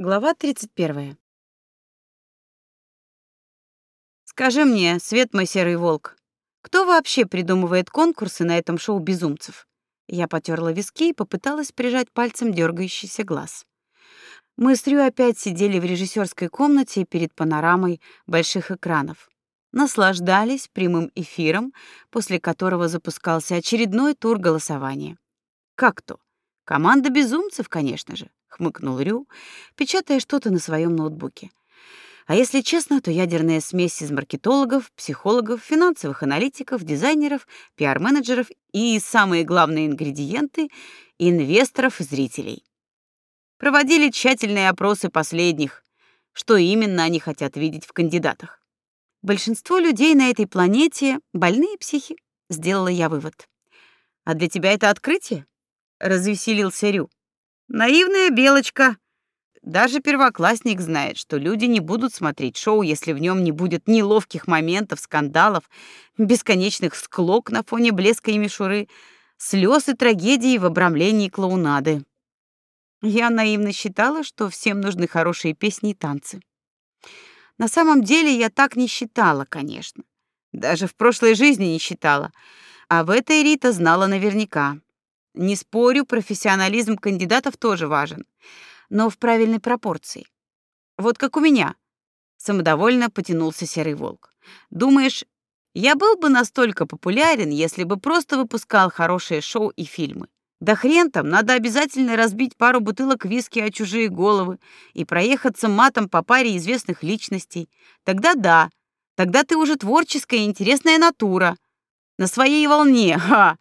Глава 31. Скажи мне, Свет мой серый волк, кто вообще придумывает конкурсы на этом шоу безумцев? Я потёрла виски и попыталась прижать пальцем дергающийся глаз. Мы с Рю опять сидели в режиссерской комнате перед панорамой больших экранов. Наслаждались прямым эфиром, после которого запускался очередной тур голосования. Как то? Команда безумцев, конечно же хмыкнул Рю, печатая что-то на своем ноутбуке. А если честно, то ядерная смесь из маркетологов, психологов, финансовых аналитиков, дизайнеров, пиар-менеджеров и самые главные ингредиенты инвесторов и зрителей. Проводили тщательные опросы последних, что именно они хотят видеть в кандидатах. Большинство людей на этой планете больные психи, сделала я вывод. А для тебя это открытие? развеселился Рю. Наивная белочка. Даже первоклассник знает, что люди не будут смотреть шоу, если в нем не будет неловких моментов, скандалов, бесконечных склок на фоне блеска и мишуры, слез и трагедии в обрамлении клоунады. Я наивно считала, что всем нужны хорошие песни и танцы. На самом деле я так не считала, конечно. Даже в прошлой жизни не считала. А в этой Рита знала наверняка. Не спорю, профессионализм кандидатов тоже важен, но в правильной пропорции. Вот как у меня. Самодовольно потянулся серый волк. Думаешь, я был бы настолько популярен, если бы просто выпускал хорошие шоу и фильмы? Да хрен там, надо обязательно разбить пару бутылок виски о чужие головы и проехаться матом по паре известных личностей. Тогда да, тогда ты уже творческая и интересная натура. На своей волне, ха!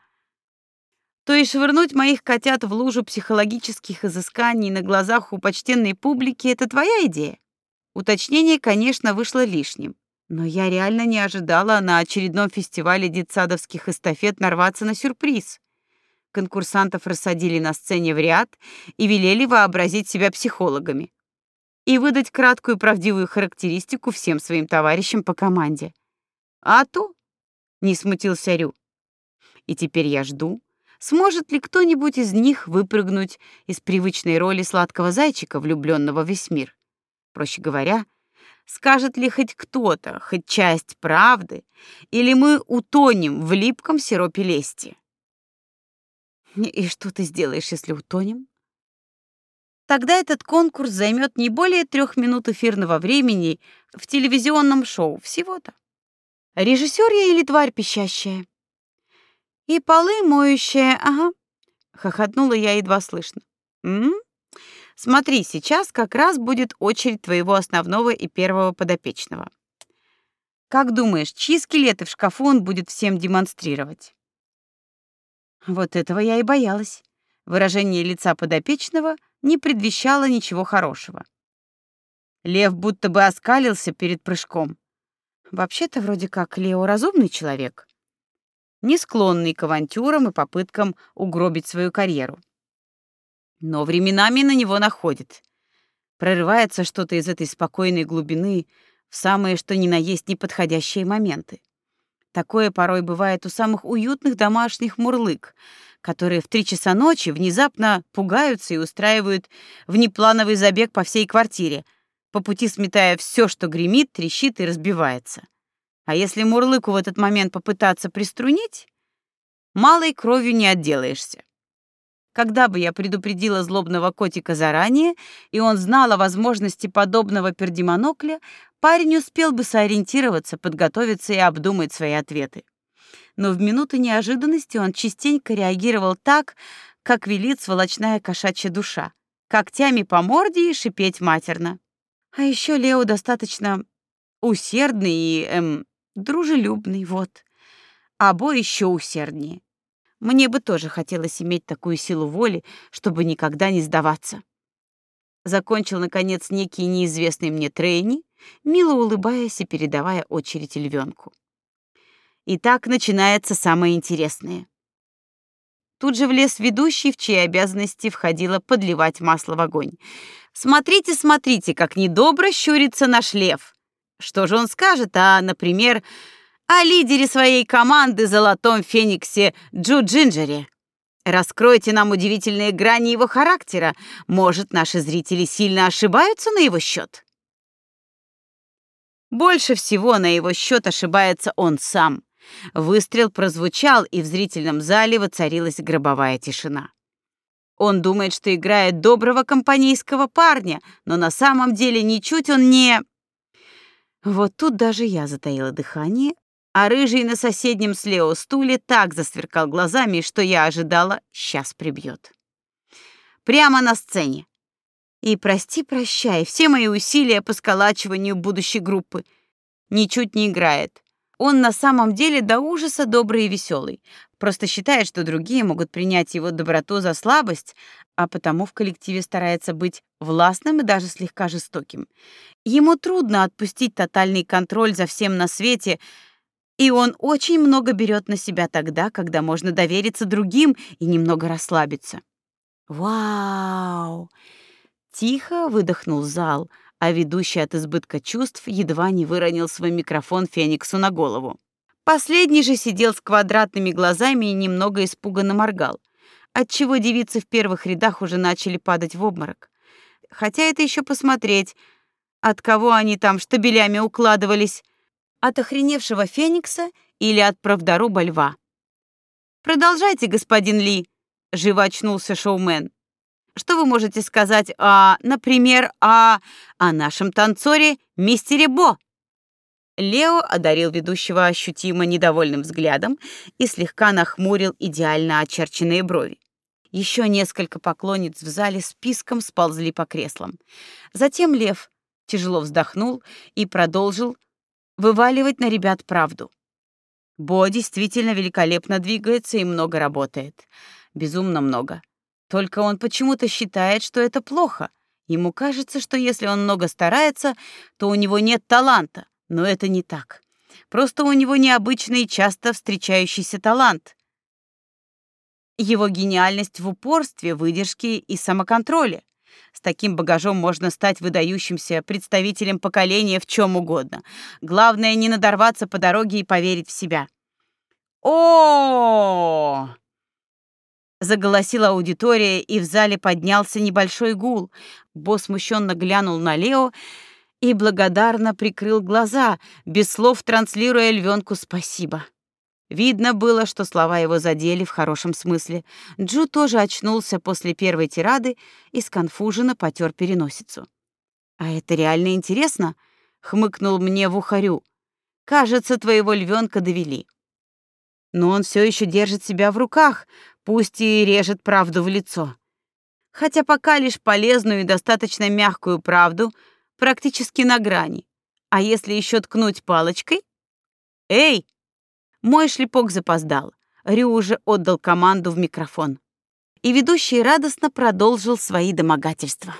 То есть швырнуть моих котят в лужу психологических изысканий на глазах у почтенной публики это твоя идея? Уточнение, конечно, вышло лишним, но я реально не ожидала на очередном фестивале детсадовских эстафет нарваться на сюрприз. Конкурсантов рассадили на сцене в ряд и велели вообразить себя психологами и выдать краткую правдивую характеристику всем своим товарищам по команде. А то не смутился Рю. И теперь я жду, Сможет ли кто-нибудь из них выпрыгнуть из привычной роли сладкого зайчика, влюбленного в весь мир? Проще говоря, скажет ли хоть кто-то, хоть часть правды, или мы утонем в липком сиропе лести? И что ты сделаешь, если утонем? Тогда этот конкурс займет не более трех минут эфирного времени в телевизионном шоу всего-то. Режиссер я или тварь пищащая? И полы моющая, ага. Хохотнула я едва слышно. М? Смотри, сейчас как раз будет очередь твоего основного и первого подопечного. Как думаешь, чьи скелеты в шкафу он будет всем демонстрировать? Вот этого я и боялась. Выражение лица подопечного не предвещало ничего хорошего. Лев будто бы оскалился перед прыжком. Вообще-то вроде как Лео разумный человек не склонный к авантюрам и попыткам угробить свою карьеру. Но временами на него находит. Прорывается что-то из этой спокойной глубины в самые что ни на есть неподходящие моменты. Такое порой бывает у самых уютных домашних мурлык, которые в три часа ночи внезапно пугаются и устраивают внеплановый забег по всей квартире, по пути сметая все, что гремит, трещит и разбивается. А если Мурлыку в этот момент попытаться приструнить, малой кровью не отделаешься. Когда бы я предупредила злобного котика заранее, и он знал о возможности подобного пердемонокля, парень успел бы сориентироваться, подготовиться и обдумать свои ответы. Но в минуты неожиданности он частенько реагировал так, как велит сволочная кошачья душа, когтями по морде и шипеть матерно. А еще Лео достаточно усердный и, эм, дружелюбный, вот. А Бо еще усерднее. Мне бы тоже хотелось иметь такую силу воли, чтобы никогда не сдаваться. Закончил, наконец, некий неизвестный мне трейни, мило улыбаясь и передавая очередь львенку. И так начинается самое интересное. Тут же влез ведущий, в чьи обязанности входило подливать масло в огонь. «Смотрите, смотрите, как недобро щурится наш лев!» Что же он скажет, а, например, о лидере своей команды Золотом Фениксе Джу Джинджере? Раскройте нам удивительные грани его характера. Может, наши зрители сильно ошибаются на его счет? Больше всего на его счет ошибается он сам. Выстрел прозвучал, и в зрительном зале воцарилась гробовая тишина. Он думает, что играет доброго компанейского парня, но на самом деле ничуть он не... Вот тут даже я затаила дыхание, а рыжий на соседнем слева стуле так засверкал глазами, что я ожидала, сейчас прибьет. Прямо на сцене. И прости-прощай, все мои усилия по сколачиванию будущей группы ничуть не играет. Он на самом деле до ужаса добрый и веселый. Просто считает, что другие могут принять его доброту за слабость, а потому в коллективе старается быть властным и даже слегка жестоким. Ему трудно отпустить тотальный контроль за всем на свете, и он очень много берет на себя тогда, когда можно довериться другим и немного расслабиться. Вау! Тихо выдохнул зал, а ведущий от избытка чувств едва не выронил свой микрофон Фениксу на голову. Последний же сидел с квадратными глазами и немного испуганно моргал, отчего девицы в первых рядах уже начали падать в обморок. Хотя это еще посмотреть, от кого они там штабелями укладывались, от охреневшего Феникса или от правдоруба льва. Продолжайте, господин Ли, живо очнулся шоумен. Что вы можете сказать о, например, о о нашем танцоре мистере Бо? Лео одарил ведущего ощутимо недовольным взглядом и слегка нахмурил идеально очерченные брови. Еще несколько поклонниц в зале списком сползли по креслам. Затем Лев тяжело вздохнул и продолжил вываливать на ребят правду. Бо действительно великолепно двигается и много работает. Безумно много. Только он почему-то считает, что это плохо. Ему кажется, что если он много старается, то у него нет таланта. Но это не так. Просто у него необычный и часто встречающийся талант. Его гениальность в упорстве, выдержке и самоконтроле. С таким багажом можно стать выдающимся представителем поколения в чем угодно. Главное не надорваться по дороге и поверить в себя. О! заголосила аудитория, и в зале поднялся небольшой гул. Босс смущенно глянул на Лео и благодарно прикрыл глаза, без слов транслируя львенку спасибо. Видно было, что слова его задели в хорошем смысле. Джу тоже очнулся после первой тирады и сконфуженно потер переносицу. А это реально интересно, хмыкнул мне в ухарю. Кажется, твоего львенка довели. Но он все еще держит себя в руках, пусть и режет правду в лицо. Хотя пока лишь полезную и достаточно мягкую правду, практически на грани. А если еще ткнуть палочкой? Эй! Мой шлепок запоздал. Рю уже отдал команду в микрофон. И ведущий радостно продолжил свои домогательства.